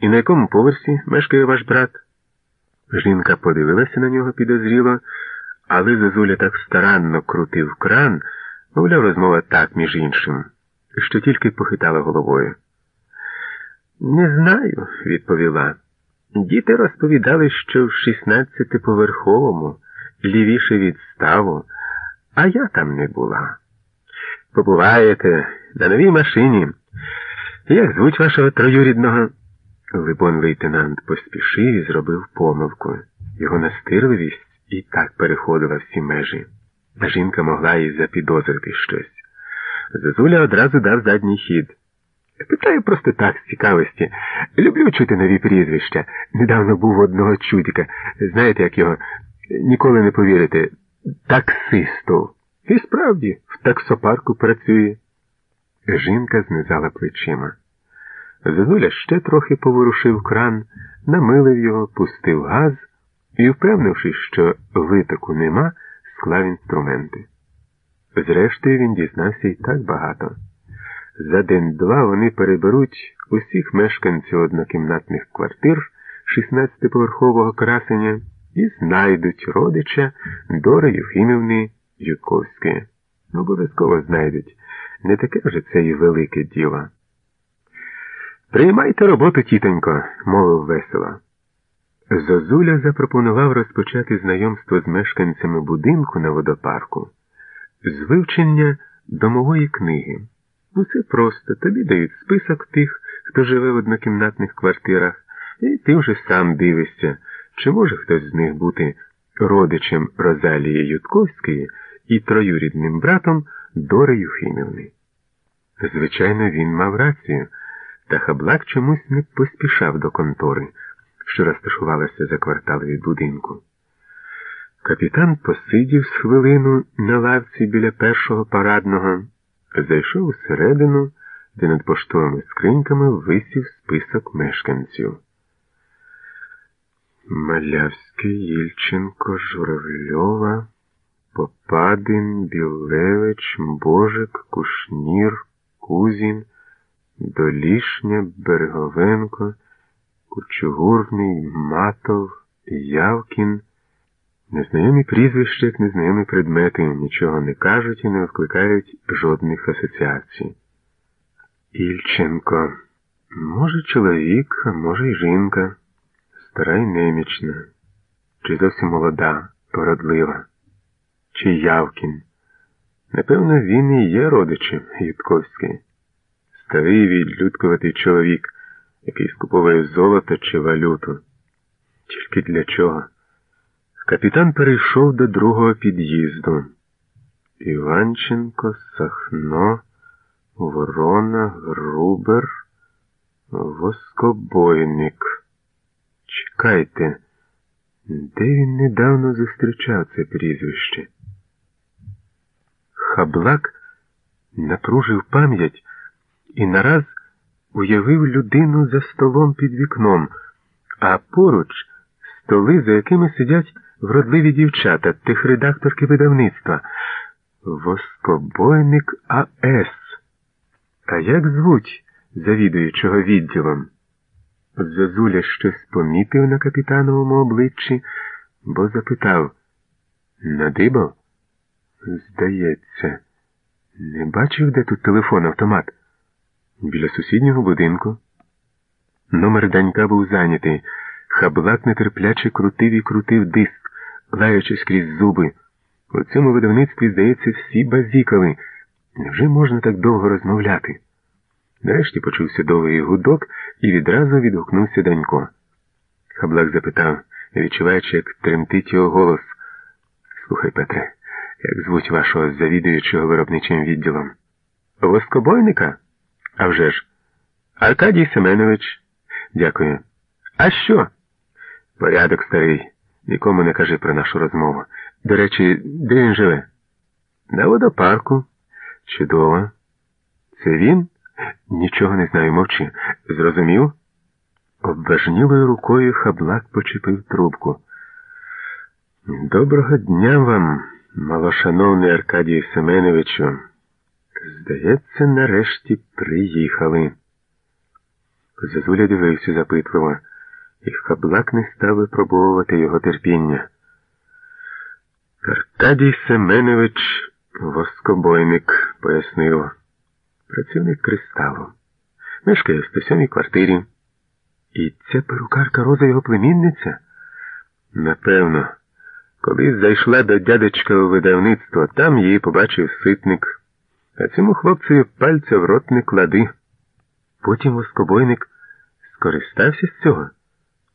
І на якому поверсі мешкає ваш брат? Жінка подивилася на нього підозріло, але Зозуля так старанно крутив кран, мовляв, розмова так, між іншим, що тільки похитала головою. Не знаю, відповіла. Діти розповідали, що в 16-поверховому, лівіше від ставу, а я там не була. Побуваєте на новій машині. Як звуть вашого троюрідного? Либон лейтенант поспішив і зробив помилку. Його настирливість і так переходила всі межі. А жінка могла і запідозрити щось. Зозуля одразу дав задній хід. Питаю просто так, з цікавості. Люблю чути нові прізвища. Недавно був одного чудіка. Знаєте, як його ніколи не повірите, таксисту. І справді в таксопарку працює. Жінка знизала плечима. Зозуля ще трохи поворушив кран, намилив його, пустив газ і, впевнившись, що витоку нема, склав інструменти. Зрештою, він дізнався і так багато. За день-два вони переберуть усіх мешканців однокімнатних квартир 16-поверхового красення і знайдуть родича Дори Юхімівни Ютковської. Обов'язково знайдуть. Не таке вже це і велике діло. Приймайте роботу, тітонько, мовив весело. Зозуля запропонував розпочати знайомство з мешканцями будинку на водопарку з вивчення домової книги. Усе просто тобі дають список тих, хто живе в однокімнатних квартирах, і ти вже сам дивишся, чи може хтось з них бути родичем Розалії Ютковської і троюрідним братом Дори Юхимівни. Звичайно, він мав рацію, та хаблак чомусь не поспішав до контори, що розташувалася за квартал від будинку. Капітан посидів з хвилину на лавці біля першого парадного, зайшов усередину, де над поштовими скриньками висів список мешканців. Малявський, Ільченко, Журавльова, Попадин, Білевич, Божик, Кушнір, Кузін, Долішня, Береговенко, Кучугурний, Матов, Явкін. Незнайомі прізвища, незнайомі предмети нічого не кажуть і не викликають жодних асоціацій. Ільченко. Може, чоловік, а може й жінка, стара й немічна, чи зовсім молода, породлива, чи Явкін. Напевно, він і є родичем Ютковський, старий відлюдкуватий чоловік, який скуповує золото чи валюту. Тільки для чого? Капітан перейшов до другого під'їзду. Іванченко, Сахно, Ворона, Грубер, Воскобойник. Чекайте, де він недавно зустрічав це прізвище? Хаблак напружив пам'ять і нараз уявив людину за столом під вікном, а поруч столи, за якими сидять вродливі дівчата, тих редакторки видавництва. Воскобойник А.С. А як звуть завідуючого відділом? Зозуля щось помітив на капітановому обличчі, бо запитав Надибав? Здається, не бачив, де тут телефон автомат? Біля сусіднього будинку. Номер данька був зайнятий. Хаблак нетерпляче крутив і крутив диск, лаючись крізь зуби. У цьому видавництві, здається, всі базікали. Невже можна так довго розмовляти? Нарешті почувся довгий гудок і відразу відгукнувся Данько. Хаблак запитав, відчуваючи, як тремтить його голос. Слухай, Петре, як звуть вашого завідуючого виробничим відділом? Воскобойника? А вже ж. Аркадій Семенович. Дякую. А що? Порядок старий. Нікому не кажи про нашу розмову. До речі, де він живе? На водопарку. Чудово. Це він? Нічого не знаю, мовчи. Зрозумів? Обважнілою рукою хаблак почепив трубку. Доброго дня вам, малошановний Аркадію Семеновичу. Здається, нарешті приїхали. Зозуля дивився запитливо, і хаблак не став випробовувати його терпіння. Аркадій Семенович Воскобойник, пояснив, працівник кристалу. Мешкає в 107 квартирі. І ця перукарка Роза його племінниця? Напевно, колись зайшла до дядечка у видавництво, там її побачив ситник, а цьому хлопцеві пальця в рот не клади. Потім воскобойник скористався з цього.